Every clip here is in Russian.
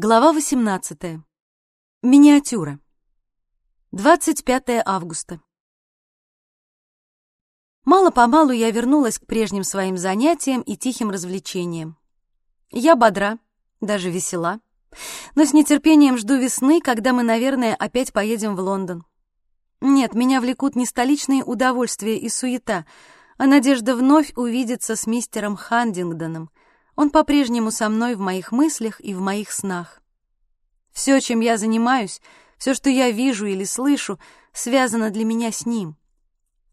Глава 18. Миниатюра. 25 августа. Мало-помалу я вернулась к прежним своим занятиям и тихим развлечениям. Я бодра, даже весела, но с нетерпением жду весны, когда мы, наверное, опять поедем в Лондон. Нет, меня влекут не столичные удовольствия и суета, а надежда вновь увидеться с мистером Хандингдоном. Он по-прежнему со мной в моих мыслях и в моих снах. Все, чем я занимаюсь, все, что я вижу или слышу, связано для меня с ним.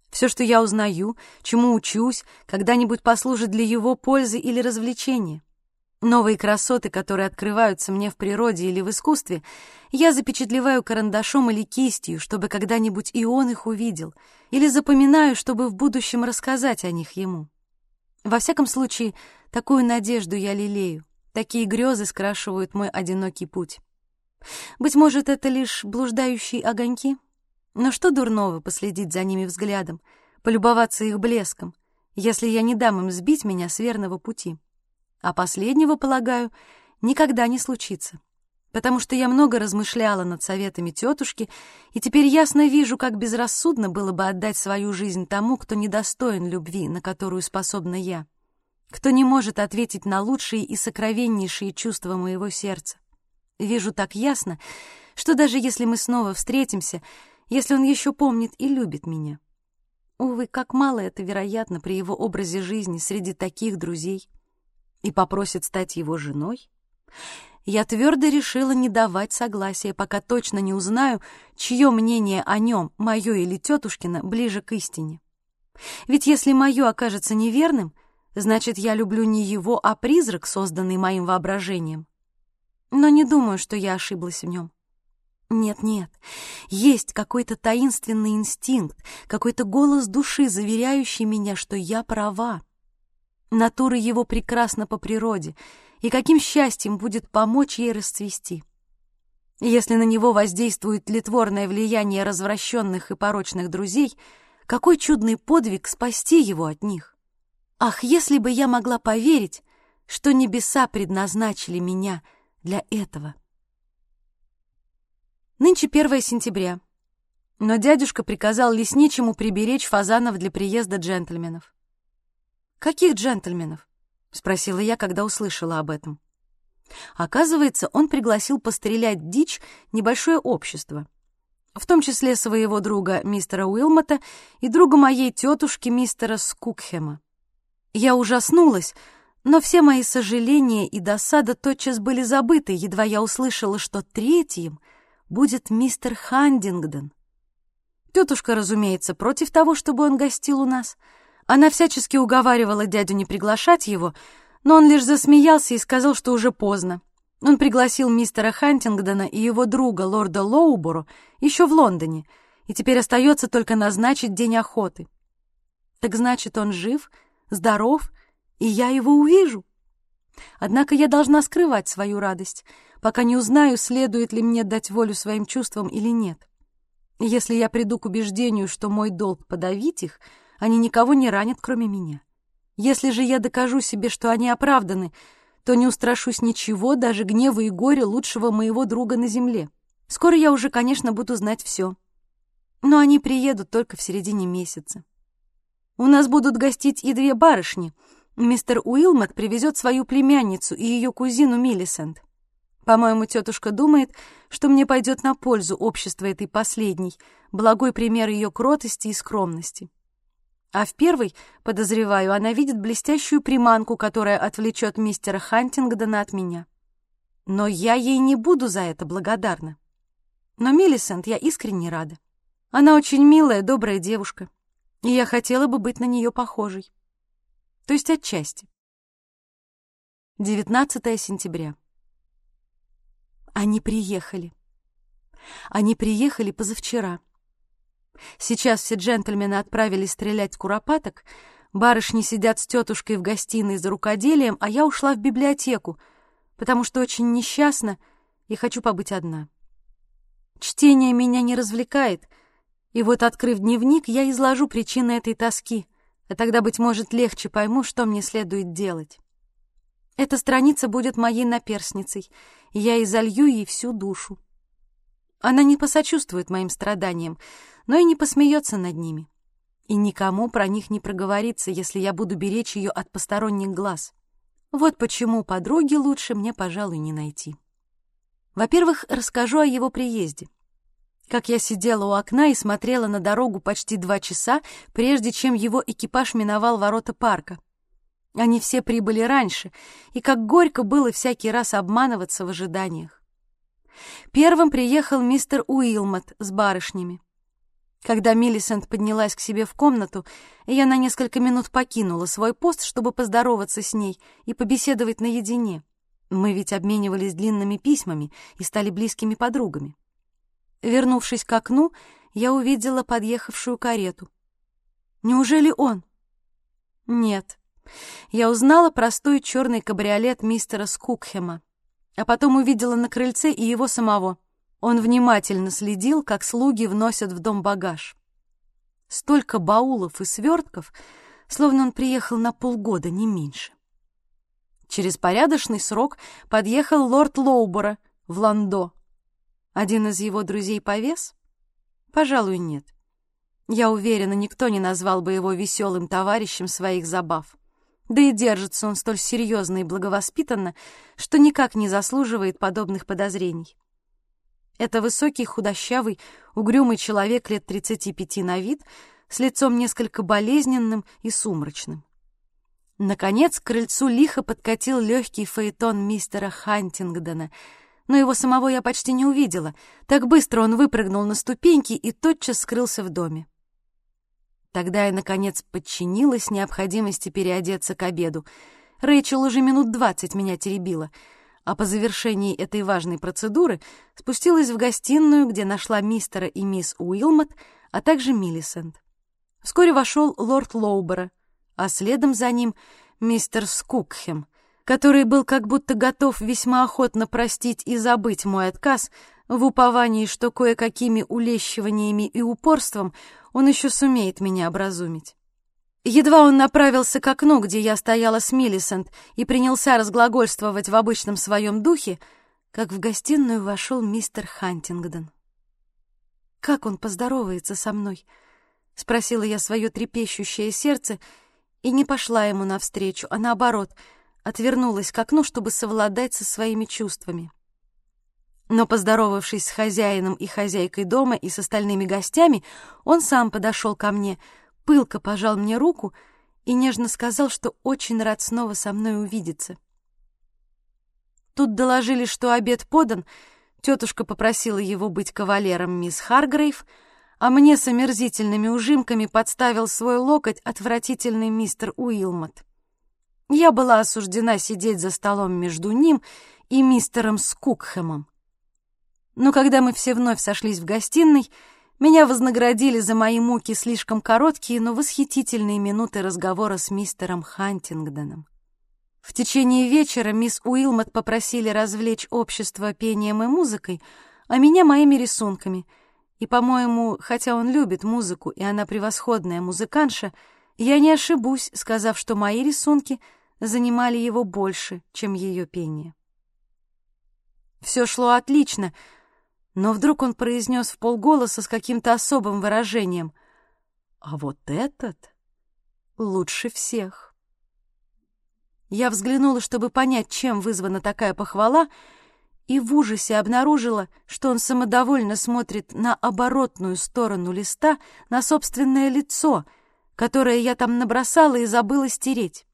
Все, что я узнаю, чему учусь, когда-нибудь послужит для его пользы или развлечения. Новые красоты, которые открываются мне в природе или в искусстве, я запечатлеваю карандашом или кистью, чтобы когда-нибудь и он их увидел, или запоминаю, чтобы в будущем рассказать о них ему. Во всяком случае, такую надежду я лелею, такие грезы скрашивают мой одинокий путь. Быть может, это лишь блуждающие огоньки? Но что дурного последить за ними взглядом, полюбоваться их блеском, если я не дам им сбить меня с верного пути? А последнего, полагаю, никогда не случится, потому что я много размышляла над советами тетушки и теперь ясно вижу, как безрассудно было бы отдать свою жизнь тому, кто недостоин любви, на которую способна я, кто не может ответить на лучшие и сокровеннейшие чувства моего сердца. Вижу так ясно, что даже если мы снова встретимся, если он еще помнит и любит меня. Увы, как мало это вероятно при его образе жизни среди таких друзей. И попросит стать его женой? Я твердо решила не давать согласия, пока точно не узнаю, чье мнение о нем, мое или тетушкина, ближе к истине. Ведь если мое окажется неверным, значит, я люблю не его, а призрак, созданный моим воображением но не думаю, что я ошиблась в нем. Нет-нет, есть какой-то таинственный инстинкт, какой-то голос души, заверяющий меня, что я права. Натура его прекрасна по природе, и каким счастьем будет помочь ей расцвести. Если на него воздействует тлетворное влияние развращенных и порочных друзей, какой чудный подвиг спасти его от них! Ах, если бы я могла поверить, что небеса предназначили меня — для этого. Нынче 1 сентября, но дядюшка приказал лесничему приберечь фазанов для приезда джентльменов. «Каких джентльменов?» — спросила я, когда услышала об этом. Оказывается, он пригласил пострелять дичь небольшое общество, в том числе своего друга мистера Уилмота и друга моей тетушки мистера Скукхема. Я ужаснулась, но все мои сожаления и досада тотчас были забыты, едва я услышала, что третьим будет мистер Хандингдон. Тетушка, разумеется, против того, чтобы он гостил у нас. Она всячески уговаривала дядю не приглашать его, но он лишь засмеялся и сказал, что уже поздно. Он пригласил мистера Хантингдона и его друга, лорда Лоуборо, еще в Лондоне, и теперь остается только назначить день охоты. Так значит, он жив, здоров и я его увижу. Однако я должна скрывать свою радость, пока не узнаю, следует ли мне дать волю своим чувствам или нет. если я приду к убеждению, что мой долг подавить их, они никого не ранят, кроме меня. Если же я докажу себе, что они оправданы, то не устрашусь ничего, даже гнева и горя лучшего моего друга на земле. Скоро я уже, конечно, буду знать все. Но они приедут только в середине месяца. У нас будут гостить и две барышни — Мистер Уилмот привезет свою племянницу и ее кузину Миллисент. По-моему, тетушка думает, что мне пойдет на пользу общество этой последней, благой пример ее кротости и скромности. А в первой, подозреваю, она видит блестящую приманку, которая отвлечет мистера Хантингдона от меня. Но я ей не буду за это благодарна. Но Миллисент я искренне рада. Она очень милая, добрая девушка, и я хотела бы быть на нее похожей то есть отчасти. 19 сентября. Они приехали. Они приехали позавчера. Сейчас все джентльмены отправились стрелять куропаток, барышни сидят с тетушкой в гостиной за рукоделием, а я ушла в библиотеку, потому что очень несчастна и хочу побыть одна. Чтение меня не развлекает, и вот, открыв дневник, я изложу причины этой тоски — а тогда, быть может, легче пойму, что мне следует делать. Эта страница будет моей наперсницей, и я изолью ей всю душу. Она не посочувствует моим страданиям, но и не посмеется над ними. И никому про них не проговорится, если я буду беречь ее от посторонних глаз. Вот почему подруги лучше мне, пожалуй, не найти. Во-первых, расскажу о его приезде. Как я сидела у окна и смотрела на дорогу почти два часа, прежде чем его экипаж миновал ворота парка. Они все прибыли раньше, и как горько было всякий раз обманываться в ожиданиях. Первым приехал мистер Уилмот с барышнями. Когда Миллисент поднялась к себе в комнату, я на несколько минут покинула свой пост, чтобы поздороваться с ней и побеседовать наедине. Мы ведь обменивались длинными письмами и стали близкими подругами. Вернувшись к окну, я увидела подъехавшую карету. Неужели он? Нет. Я узнала простой черный кабриолет мистера Скукхема а потом увидела на крыльце и его самого. Он внимательно следил, как слуги вносят в дом багаж. Столько баулов и свертков, словно он приехал на полгода, не меньше. Через порядочный срок подъехал лорд Лоубора в Ландо. Один из его друзей повес? Пожалуй, нет. Я уверена, никто не назвал бы его веселым товарищем своих забав. Да и держится он столь серьезно и благовоспитанно, что никак не заслуживает подобных подозрений. Это высокий, худощавый, угрюмый человек лет 35 на вид, с лицом несколько болезненным и сумрачным. Наконец, к крыльцу лихо подкатил легкий фаэтон мистера Хантингдона, но его самого я почти не увидела. Так быстро он выпрыгнул на ступеньки и тотчас скрылся в доме. Тогда я, наконец, подчинилась необходимости переодеться к обеду. Рэйчел уже минут двадцать меня теребила, а по завершении этой важной процедуры спустилась в гостиную, где нашла мистера и мисс Уилмот, а также Миллисент. Вскоре вошел лорд Лоубера, а следом за ним мистер Скукхем, который был как будто готов весьма охотно простить и забыть мой отказ в уповании, что кое-какими улещиваниями и упорством он еще сумеет меня образумить. Едва он направился к окну, где я стояла с Миллисент, и принялся разглагольствовать в обычном своем духе, как в гостиную вошел мистер Хантингдон. «Как он поздоровается со мной?» — спросила я свое трепещущее сердце и не пошла ему навстречу, а наоборот, отвернулась к окну, чтобы совладать со своими чувствами. Но, поздоровавшись с хозяином и хозяйкой дома и с остальными гостями, он сам подошел ко мне, пылко пожал мне руку и нежно сказал, что очень рад снова со мной увидеться. Тут доложили, что обед подан, тетушка попросила его быть кавалером мисс Харгрейв, а мне с омерзительными ужимками подставил свой локоть отвратительный мистер Уилмот. Я была осуждена сидеть за столом между ним и мистером Скукхэмом. Но когда мы все вновь сошлись в гостиной, меня вознаградили за мои муки слишком короткие, но восхитительные минуты разговора с мистером Хантингдоном. В течение вечера мисс Уилмот попросили развлечь общество пением и музыкой, а меня моими рисунками. И, по-моему, хотя он любит музыку, и она превосходная музыканша, я не ошибусь, сказав, что мои рисунки занимали его больше, чем ее пение. Все шло отлично — но вдруг он произнес в полголоса с каким-то особым выражением. «А вот этот лучше всех». Я взглянула, чтобы понять, чем вызвана такая похвала, и в ужасе обнаружила, что он самодовольно смотрит на оборотную сторону листа, на собственное лицо, которое я там набросала и забыла стереть.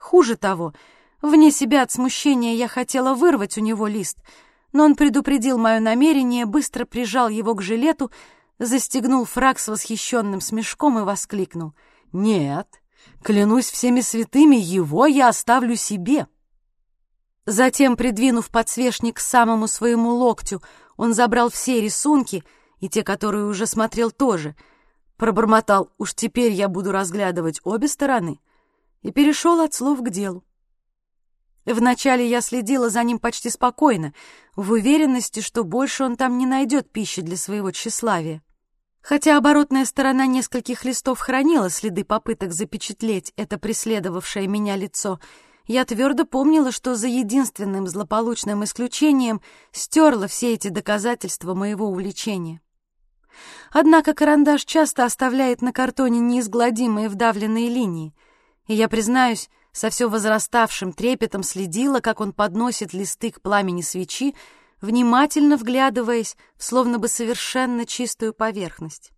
Хуже того, вне себя от смущения я хотела вырвать у него лист — но он предупредил мое намерение, быстро прижал его к жилету, застегнул фраг с восхищенным смешком и воскликнул. «Нет, клянусь всеми святыми, его я оставлю себе». Затем, придвинув подсвечник к самому своему локтю, он забрал все рисунки, и те, которые уже смотрел тоже, пробормотал «Уж теперь я буду разглядывать обе стороны» и перешел от слов к делу. Вначале я следила за ним почти спокойно, в уверенности, что больше он там не найдет пищи для своего тщеславия. Хотя оборотная сторона нескольких листов хранила следы попыток запечатлеть это преследовавшее меня лицо, Я твердо помнила, что за единственным злополучным исключением стерла все эти доказательства моего увлечения. Однако карандаш часто оставляет на картоне неизгладимые вдавленные линии, и я, признаюсь, со все возраставшим трепетом следила, как он подносит листы к пламени свечи, внимательно вглядываясь в словно бы совершенно чистую поверхность.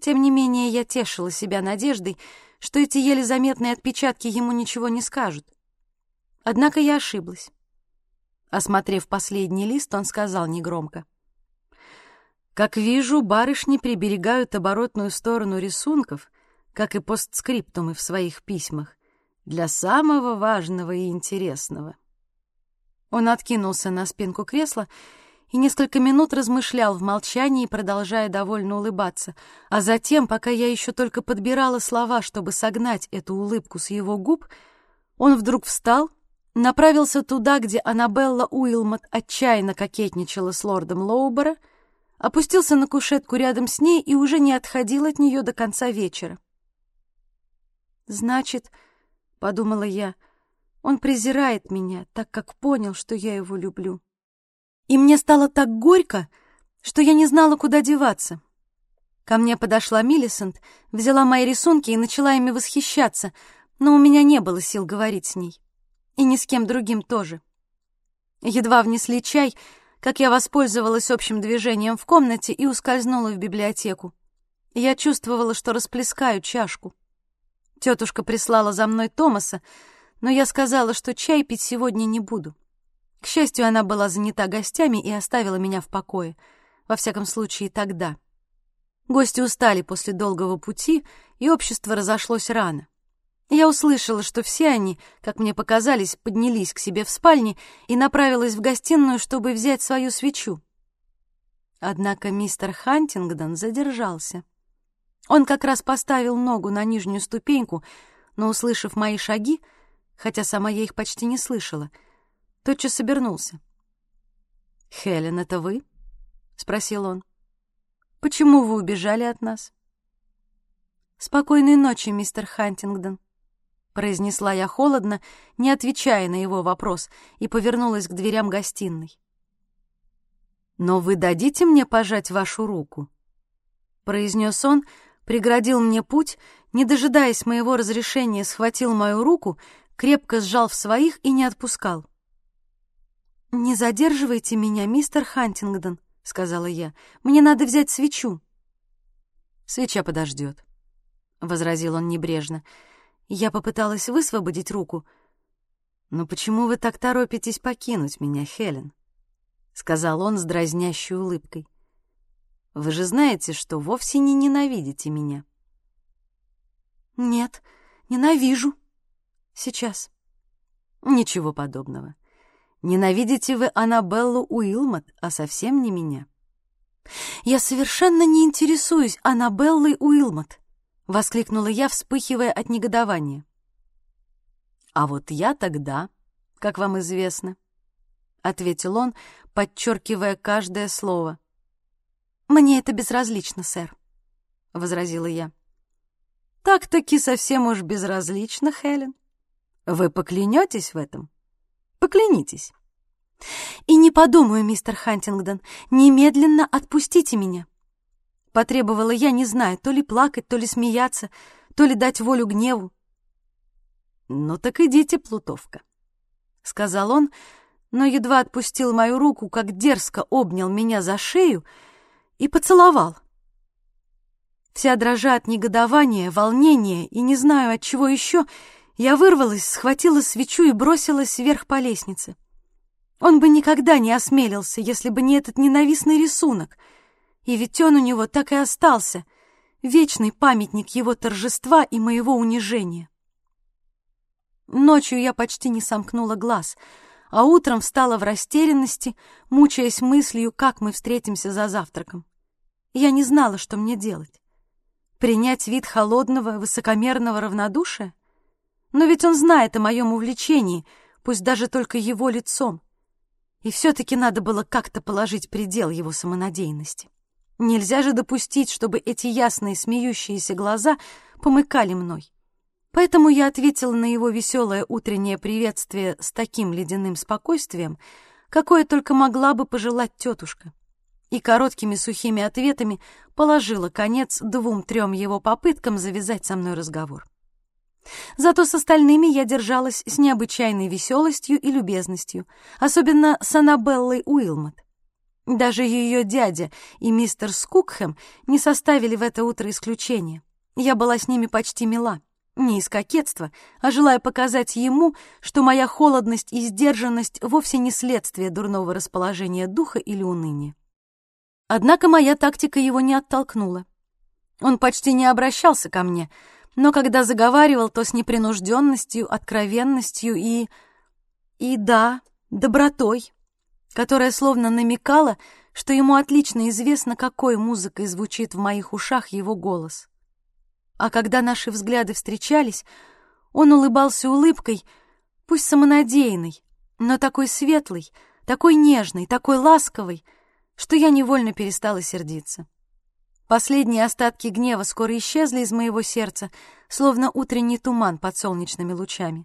Тем не менее, я тешила себя надеждой, что эти еле заметные отпечатки ему ничего не скажут. Однако я ошиблась. Осмотрев последний лист, он сказал негромко. «Как вижу, барышни приберегают оборотную сторону рисунков, как и постскриптумы в своих письмах, для самого важного и интересного». Он откинулся на спинку кресла и несколько минут размышлял в молчании, продолжая довольно улыбаться. А затем, пока я еще только подбирала слова, чтобы согнать эту улыбку с его губ, он вдруг встал, направился туда, где Аннабелла Уилмот отчаянно кокетничала с лордом Лоубера, опустился на кушетку рядом с ней и уже не отходил от нее до конца вечера. «Значит, — подумала я, — он презирает меня, так как понял, что я его люблю». И мне стало так горько, что я не знала, куда деваться. Ко мне подошла Миллисент, взяла мои рисунки и начала ими восхищаться, но у меня не было сил говорить с ней. И ни с кем другим тоже. Едва внесли чай, как я воспользовалась общим движением в комнате и ускользнула в библиотеку. Я чувствовала, что расплескаю чашку. Тетушка прислала за мной Томаса, но я сказала, что чай пить сегодня не буду. К счастью, она была занята гостями и оставила меня в покое. Во всяком случае, тогда. Гости устали после долгого пути, и общество разошлось рано. Я услышала, что все они, как мне показались, поднялись к себе в спальне и направилась в гостиную, чтобы взять свою свечу. Однако мистер Хантингдон задержался. Он как раз поставил ногу на нижнюю ступеньку, но, услышав мои шаги, хотя сама я их почти не слышала, — тотчас обернулся. «Хелен, это вы?» — спросил он. «Почему вы убежали от нас?» «Спокойной ночи, мистер Хантингдон», — произнесла я холодно, не отвечая на его вопрос, и повернулась к дверям гостиной. «Но вы дадите мне пожать вашу руку?» — произнес он, преградил мне путь, не дожидаясь моего разрешения, схватил мою руку, крепко сжал в своих и не отпускал. «Не задерживайте меня, мистер Хантингдон», — сказала я. «Мне надо взять свечу». «Свеча подождет», — возразил он небрежно. Я попыталась высвободить руку. «Но почему вы так торопитесь покинуть меня, Хелен?» — сказал он с дразнящей улыбкой. «Вы же знаете, что вовсе не ненавидите меня». «Нет, ненавижу. Сейчас». «Ничего подобного. Ненавидите вы Аннабеллу Уилмот, а совсем не меня. Я совершенно не интересуюсь Аннабеллой Уилмот, воскликнула я, вспыхивая от негодования. А вот я тогда, как вам известно, ответил он, подчеркивая каждое слово. Мне это безразлично, сэр, возразила я. Так-таки совсем уж безразлично, Хелен. Вы поклянетесь в этом? Поклянитесь. И не подумаю, мистер Хантингдон, немедленно отпустите меня. Потребовала я, не знаю, то ли плакать, то ли смеяться, то ли дать волю гневу. «Ну так идите, плутовка», — сказал он, но едва отпустил мою руку, как дерзко обнял меня за шею и поцеловал. Вся дрожа от негодования, волнения и не знаю от чего еще, — я вырвалась, схватила свечу и бросилась вверх по лестнице. Он бы никогда не осмелился, если бы не этот ненавистный рисунок. И ведь он у него так и остался, вечный памятник его торжества и моего унижения. Ночью я почти не сомкнула глаз, а утром встала в растерянности, мучаясь мыслью, как мы встретимся за завтраком. Я не знала, что мне делать. Принять вид холодного, высокомерного равнодушия? Но ведь он знает о моем увлечении, пусть даже только его лицом. И все-таки надо было как-то положить предел его самонадеянности. Нельзя же допустить, чтобы эти ясные смеющиеся глаза помыкали мной. Поэтому я ответила на его веселое утреннее приветствие с таким ледяным спокойствием, какое только могла бы пожелать тетушка, и короткими сухими ответами положила конец двум-трем его попыткам завязать со мной разговор. Зато с остальными я держалась с необычайной веселостью и любезностью, особенно с Аннабеллой Уилмот. Даже ее дядя и мистер Скукхэм не составили в это утро исключения. Я была с ними почти мила. Не из кокетства, а желая показать ему, что моя холодность и сдержанность вовсе не следствие дурного расположения духа или уныния. Однако моя тактика его не оттолкнула. Он почти не обращался ко мне, но когда заговаривал, то с непринужденностью, откровенностью и... и, да, добротой, которая словно намекала, что ему отлично известно, какой музыкой звучит в моих ушах его голос. А когда наши взгляды встречались, он улыбался улыбкой, пусть самонадеянной, но такой светлой, такой нежной, такой ласковой, что я невольно перестала сердиться. Последние остатки гнева скоро исчезли из моего сердца, словно утренний туман под солнечными лучами.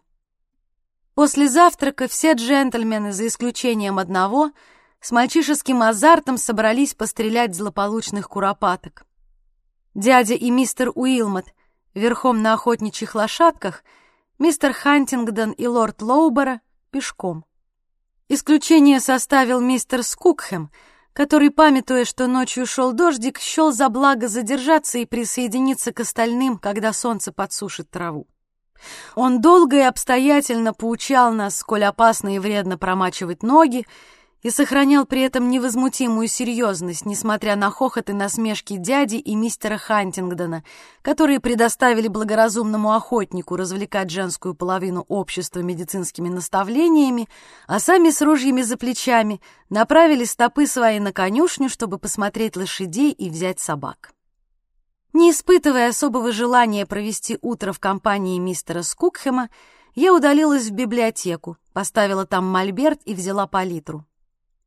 После завтрака все джентльмены, за исключением одного, с мальчишеским азартом собрались пострелять злополучных куропаток. Дядя и мистер Уилмот верхом на охотничьих лошадках, мистер Хантингдон и лорд Лоубера пешком. Исключение составил мистер Скукхэм, который, памятуя, что ночью шел дождик, счел за благо задержаться и присоединиться к остальным, когда солнце подсушит траву. Он долго и обстоятельно поучал нас, сколь опасно и вредно промачивать ноги, и сохранял при этом невозмутимую серьезность, несмотря на хохот и насмешки дяди и мистера Хантингдона, которые предоставили благоразумному охотнику развлекать женскую половину общества медицинскими наставлениями, а сами с ружьями за плечами направили стопы свои на конюшню, чтобы посмотреть лошадей и взять собак. Не испытывая особого желания провести утро в компании мистера Скукхема, я удалилась в библиотеку, поставила там мольберт и взяла палитру.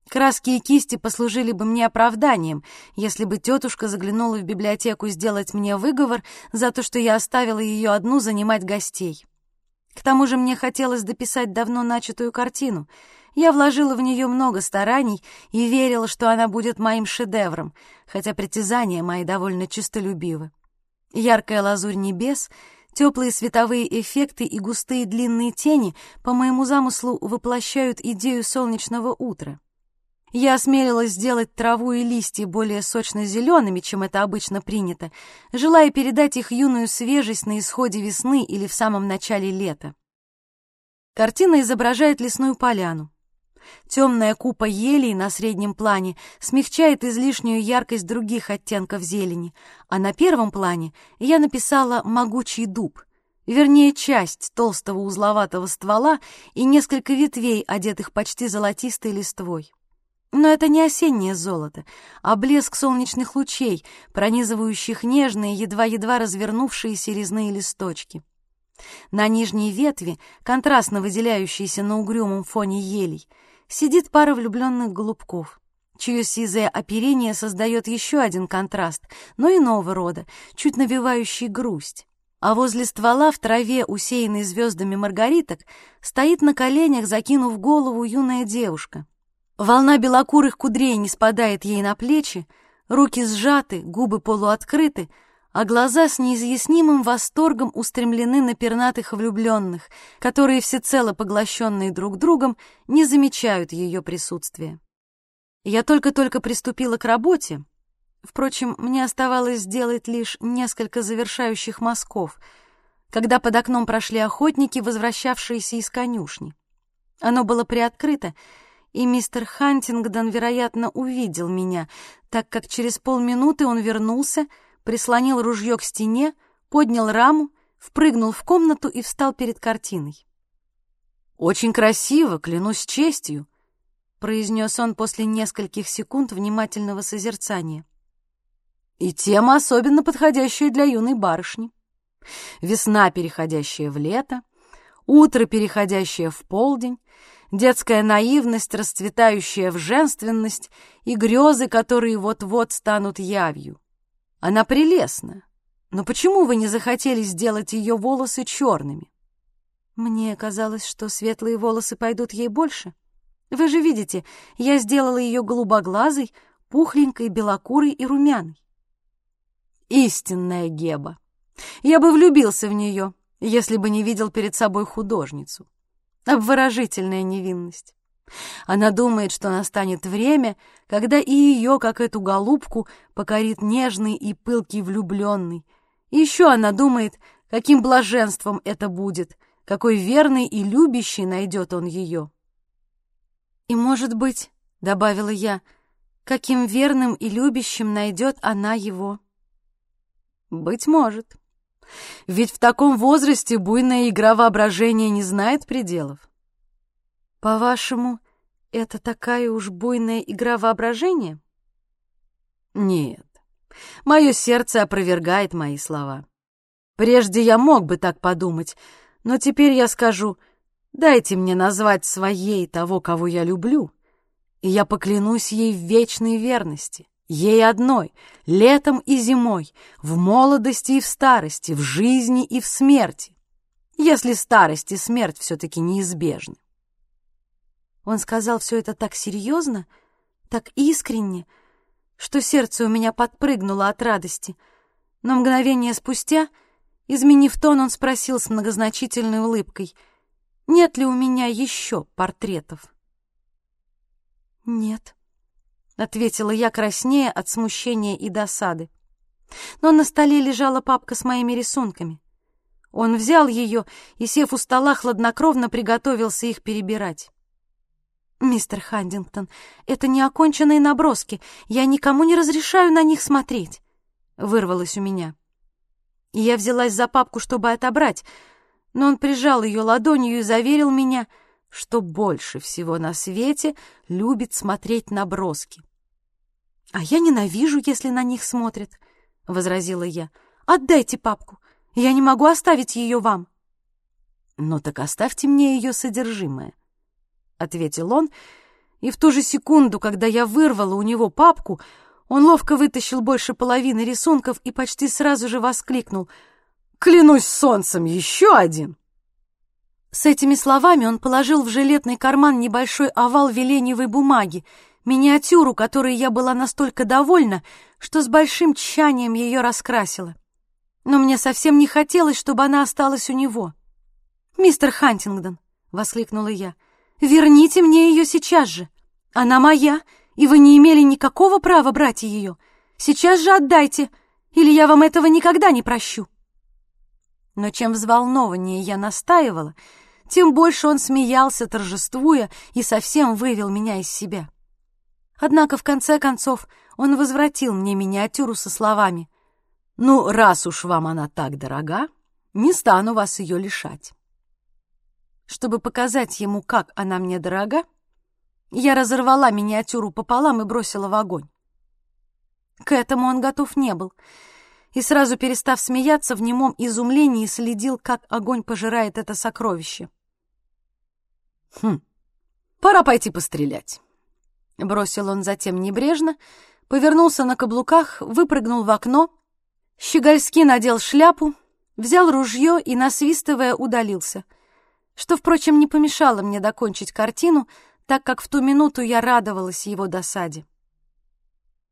Краски и кисти послужили бы мне оправданием, если бы тетушка заглянула в библиотеку сделать мне выговор за то, что я оставила ее одну занимать гостей. К тому же мне хотелось дописать давно начатую картину. Я вложила в нее много стараний и верила, что она будет моим шедевром, хотя притязания мои довольно честолюбивы. Яркая лазурь небес, теплые световые эффекты и густые длинные тени по моему замыслу воплощают идею солнечного утра. Я осмелилась сделать траву и листья более сочно-зелеными, чем это обычно принято, желая передать их юную свежесть на исходе весны или в самом начале лета. Картина изображает лесную поляну. Темная купа елей на среднем плане смягчает излишнюю яркость других оттенков зелени, а на первом плане я написала «могучий дуб», вернее, часть толстого узловатого ствола и несколько ветвей, одетых почти золотистой листвой. Но это не осеннее золото, а блеск солнечных лучей, пронизывающих нежные, едва-едва развернувшиеся резные листочки. На нижней ветви, контрастно выделяющейся на угрюмом фоне елей, сидит пара влюбленных голубков, чье сизое оперение создает еще один контраст, но иного рода, чуть навевающий грусть. А возле ствола в траве, усеянной звездами маргариток, стоит на коленях, закинув голову, юная девушка — Волна белокурых кудрей не спадает ей на плечи, руки сжаты, губы полуоткрыты, а глаза с неизъяснимым восторгом устремлены на пернатых влюбленных, которые, всецело поглощенные друг другом, не замечают ее присутствия. Я только-только приступила к работе. Впрочем, мне оставалось сделать лишь несколько завершающих мазков, когда под окном прошли охотники, возвращавшиеся из конюшни. Оно было приоткрыто, и мистер Хантингдон, вероятно, увидел меня, так как через полминуты он вернулся, прислонил ружье к стене, поднял раму, впрыгнул в комнату и встал перед картиной. «Очень красиво, клянусь честью», — произнес он после нескольких секунд внимательного созерцания. «И тема особенно подходящая для юной барышни. Весна, переходящая в лето, утро, переходящее в полдень, детская наивность, расцветающая в женственность, и грезы, которые вот-вот станут явью. Она прелестна, Но почему вы не захотели сделать ее волосы черными? Мне казалось, что светлые волосы пойдут ей больше. Вы же видите, я сделала ее голубоглазой, пухленькой, белокурой и румяной. Истинная Геба. Я бы влюбился в нее, если бы не видел перед собой художницу. Обворожительная невинность. Она думает, что настанет время, когда и ее, как эту голубку, покорит нежный и пылкий влюбленный. Еще она думает, каким блаженством это будет, какой верный и любящий найдет он ее. «И, может быть, — добавила я, — каким верным и любящим найдет она его?» «Быть может. Ведь в таком возрасте буйная игра воображения не знает пределов. По-вашему, это такая уж буйная игра воображения? Нет. Мое сердце опровергает мои слова. Прежде я мог бы так подумать, но теперь я скажу, дайте мне назвать своей того, кого я люблю, и я поклянусь ей в вечной верности, ей одной, летом и зимой, в молодости и в старости, в жизни и в смерти, если старость и смерть все-таки неизбежны. Он сказал все это так серьезно, так искренне, что сердце у меня подпрыгнуло от радости. Но мгновение спустя, изменив тон, он спросил с многозначительной улыбкой, «Нет ли у меня еще портретов?» «Нет», — ответила я краснее от смущения и досады. Но на столе лежала папка с моими рисунками. Он взял ее и, сев у стола, хладнокровно приготовился их перебирать. «Мистер Хандингтон, это неоконченные наброски. Я никому не разрешаю на них смотреть», — вырвалось у меня. Я взялась за папку, чтобы отобрать, но он прижал ее ладонью и заверил меня, что больше всего на свете любит смотреть наброски. «А я ненавижу, если на них смотрят», — возразила я. «Отдайте папку, я не могу оставить ее вам». «Ну так оставьте мне ее содержимое», — ответил он, и в ту же секунду, когда я вырвала у него папку, он ловко вытащил больше половины рисунков и почти сразу же воскликнул «Клянусь солнцем, еще один!» С этими словами он положил в жилетный карман небольшой овал веленевой бумаги, миниатюру, которой я была настолько довольна, что с большим тщанием ее раскрасила. Но мне совсем не хотелось, чтобы она осталась у него. «Мистер Хантингдон!» — воскликнула я — Верните мне ее сейчас же. Она моя, и вы не имели никакого права брать ее. Сейчас же отдайте, или я вам этого никогда не прощу. Но чем взволнованнее я настаивала, тем больше он смеялся, торжествуя, и совсем вывел меня из себя. Однако, в конце концов, он возвратил мне миниатюру со словами «Ну, раз уж вам она так дорога, не стану вас ее лишать». Чтобы показать ему, как она мне дорога, я разорвала миниатюру пополам и бросила в огонь. К этому он готов не был, и сразу перестав смеяться, в немом изумлении следил, как огонь пожирает это сокровище. «Хм, пора пойти пострелять», — бросил он затем небрежно, повернулся на каблуках, выпрыгнул в окно, щегольски надел шляпу, взял ружье и, насвистывая, удалился — что, впрочем, не помешало мне докончить картину, так как в ту минуту я радовалась его досаде.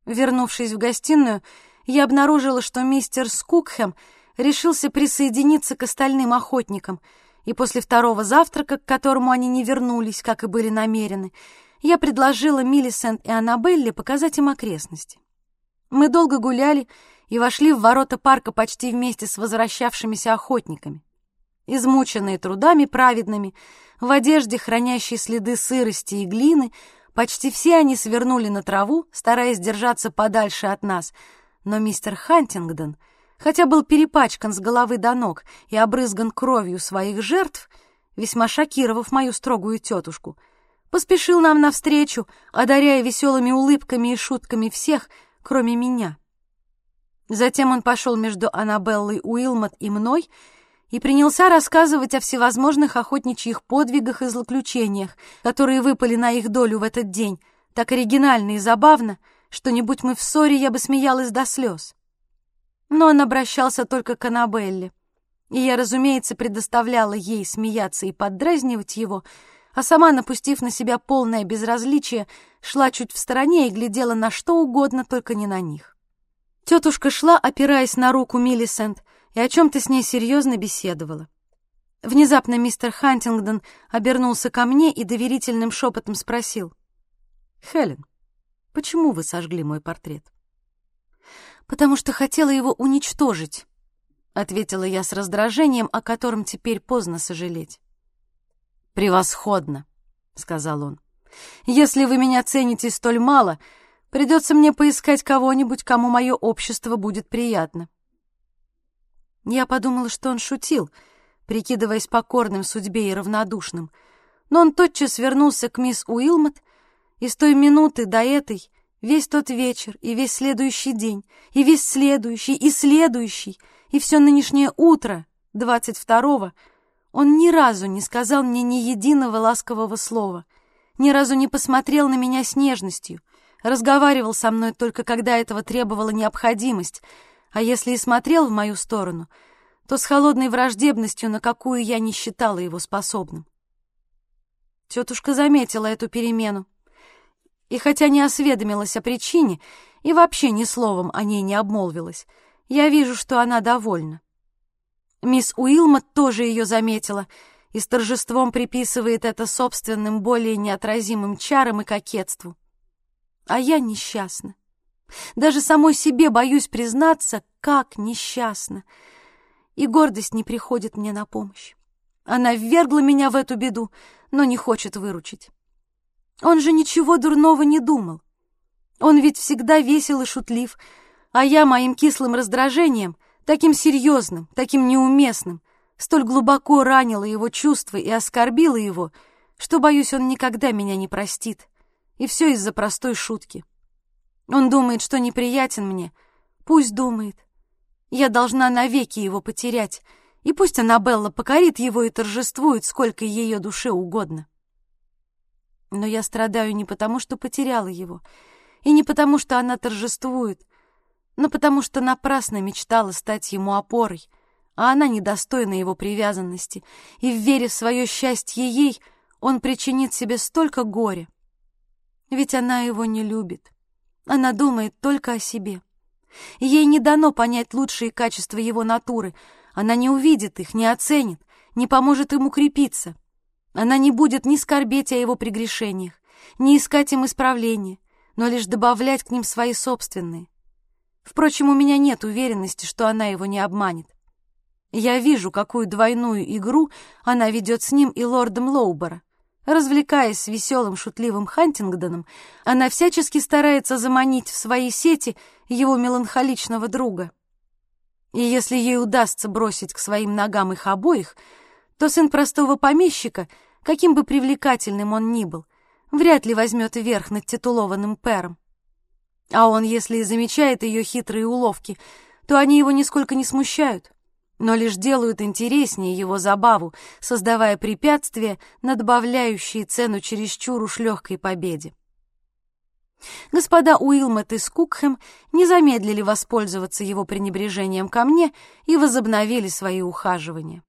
Вернувшись в гостиную, я обнаружила, что мистер Скукхэм решился присоединиться к остальным охотникам, и после второго завтрака, к которому они не вернулись, как и были намерены, я предложила Миллисент и Аннабелле показать им окрестности. Мы долго гуляли и вошли в ворота парка почти вместе с возвращавшимися охотниками. Измученные трудами праведными, в одежде, хранящей следы сырости и глины, почти все они свернули на траву, стараясь держаться подальше от нас. Но мистер Хантингдон, хотя был перепачкан с головы до ног и обрызган кровью своих жертв, весьма шокировав мою строгую тетушку, поспешил нам навстречу, одаряя веселыми улыбками и шутками всех, кроме меня. Затем он пошел между Аннабеллой Уилмот и мной — и принялся рассказывать о всевозможных охотничьих подвигах и злоключениях, которые выпали на их долю в этот день, так оригинально и забавно, что, не будь мы в ссоре, я бы смеялась до слез. Но он обращался только к Аннабелле, и я, разумеется, предоставляла ей смеяться и поддразнивать его, а сама, напустив на себя полное безразличие, шла чуть в стороне и глядела на что угодно, только не на них. Тетушка шла, опираясь на руку Миллисент, и о чем-то с ней серьезно беседовала. Внезапно мистер Хантингдон обернулся ко мне и доверительным шепотом спросил. «Хелен, почему вы сожгли мой портрет?» «Потому что хотела его уничтожить», — ответила я с раздражением, о котором теперь поздно сожалеть. «Превосходно», — сказал он. «Если вы меня цените столь мало, придется мне поискать кого-нибудь, кому мое общество будет приятно». Я подумала, что он шутил, прикидываясь покорным судьбе и равнодушным, но он тотчас вернулся к мисс Уилмот, и с той минуты до этой весь тот вечер и весь следующий день, и весь следующий, и следующий, и все нынешнее утро, двадцать второго, он ни разу не сказал мне ни единого ласкового слова, ни разу не посмотрел на меня с нежностью, разговаривал со мной только когда этого требовала необходимость, а если и смотрел в мою сторону, то с холодной враждебностью, на какую я не считала его способным. Тетушка заметила эту перемену, и хотя не осведомилась о причине и вообще ни словом о ней не обмолвилась, я вижу, что она довольна. Мисс Уилмот тоже ее заметила и с торжеством приписывает это собственным более неотразимым чарам и кокетству. А я несчастна. Даже самой себе боюсь признаться, как несчастна. И гордость не приходит мне на помощь. Она ввергла меня в эту беду, но не хочет выручить. Он же ничего дурного не думал. Он ведь всегда весел и шутлив, а я моим кислым раздражением таким серьезным, таким неуместным, столь глубоко ранила его чувства и оскорбила его, что, боюсь, он никогда меня не простит. И все из-за простой шутки. Он думает, что неприятен мне. Пусть думает. Я должна навеки его потерять, и пусть Аннабелла покорит его и торжествует, сколько ее душе угодно. Но я страдаю не потому, что потеряла его, и не потому, что она торжествует, но потому что напрасно мечтала стать ему опорой, а она недостойна его привязанности, и, веря в свое счастье ей, он причинит себе столько горя. Ведь она его не любит. Она думает только о себе. Ей не дано понять лучшие качества его натуры. Она не увидит их, не оценит, не поможет ему крепиться. Она не будет ни скорбеть о его прегрешениях, ни искать им исправления, но лишь добавлять к ним свои собственные. Впрочем, у меня нет уверенности, что она его не обманет. Я вижу, какую двойную игру она ведет с ним и лордом Лоубора. Развлекаясь с веселым шутливым Хантингдоном, она всячески старается заманить в свои сети его меланхоличного друга. И если ей удастся бросить к своим ногам их обоих, то сын простого помещика, каким бы привлекательным он ни был, вряд ли возьмет верх над титулованным пером. А он, если и замечает ее хитрые уловки, то они его нисколько не смущают, но лишь делают интереснее его забаву, создавая препятствия, надбавляющие цену чересчур уж легкой победе. Господа Уилмот и Скукхэм не замедлили воспользоваться его пренебрежением ко мне и возобновили свои ухаживания.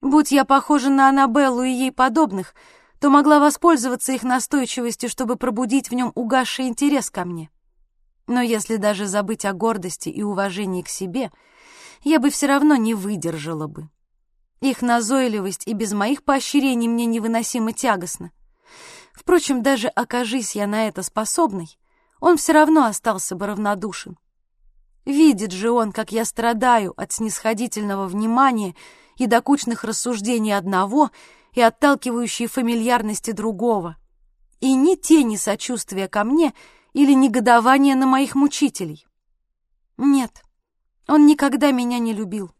Будь я похожа на Аннабеллу и ей подобных, то могла воспользоваться их настойчивостью, чтобы пробудить в нем угасший интерес ко мне. Но если даже забыть о гордости и уважении к себе, я бы все равно не выдержала бы. Их назойливость и без моих поощрений мне невыносимо тягостно. Впрочем, даже окажись я на это способной, он все равно остался бы равнодушен. Видит же он, как я страдаю от снисходительного внимания и докучных рассуждений одного и отталкивающей фамильярности другого. И ни тени сочувствия ко мне — или негодование на моих мучителей. Нет, он никогда меня не любил.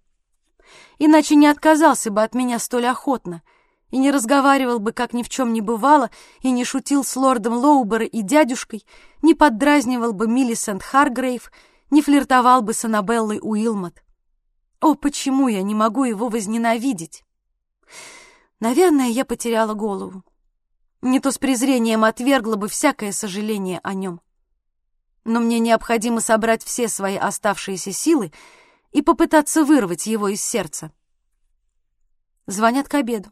Иначе не отказался бы от меня столь охотно и не разговаривал бы, как ни в чем не бывало, и не шутил с лордом Лоубера и дядюшкой, не поддразнивал бы Миллисент Харгрейв, не флиртовал бы с Аннабеллой Уилмот. О, почему я не могу его возненавидеть? Наверное, я потеряла голову. Не то с презрением отвергла бы всякое сожаление о нем. но мне необходимо собрать все свои оставшиеся силы и попытаться вырвать его из сердца. Звонят к обеду.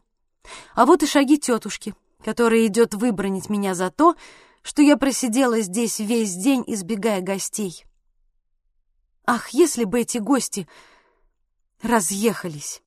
А вот и шаги тетушки, которая идет выбронить меня за то, что я просидела здесь весь день, избегая гостей. Ах, если бы эти гости разъехались!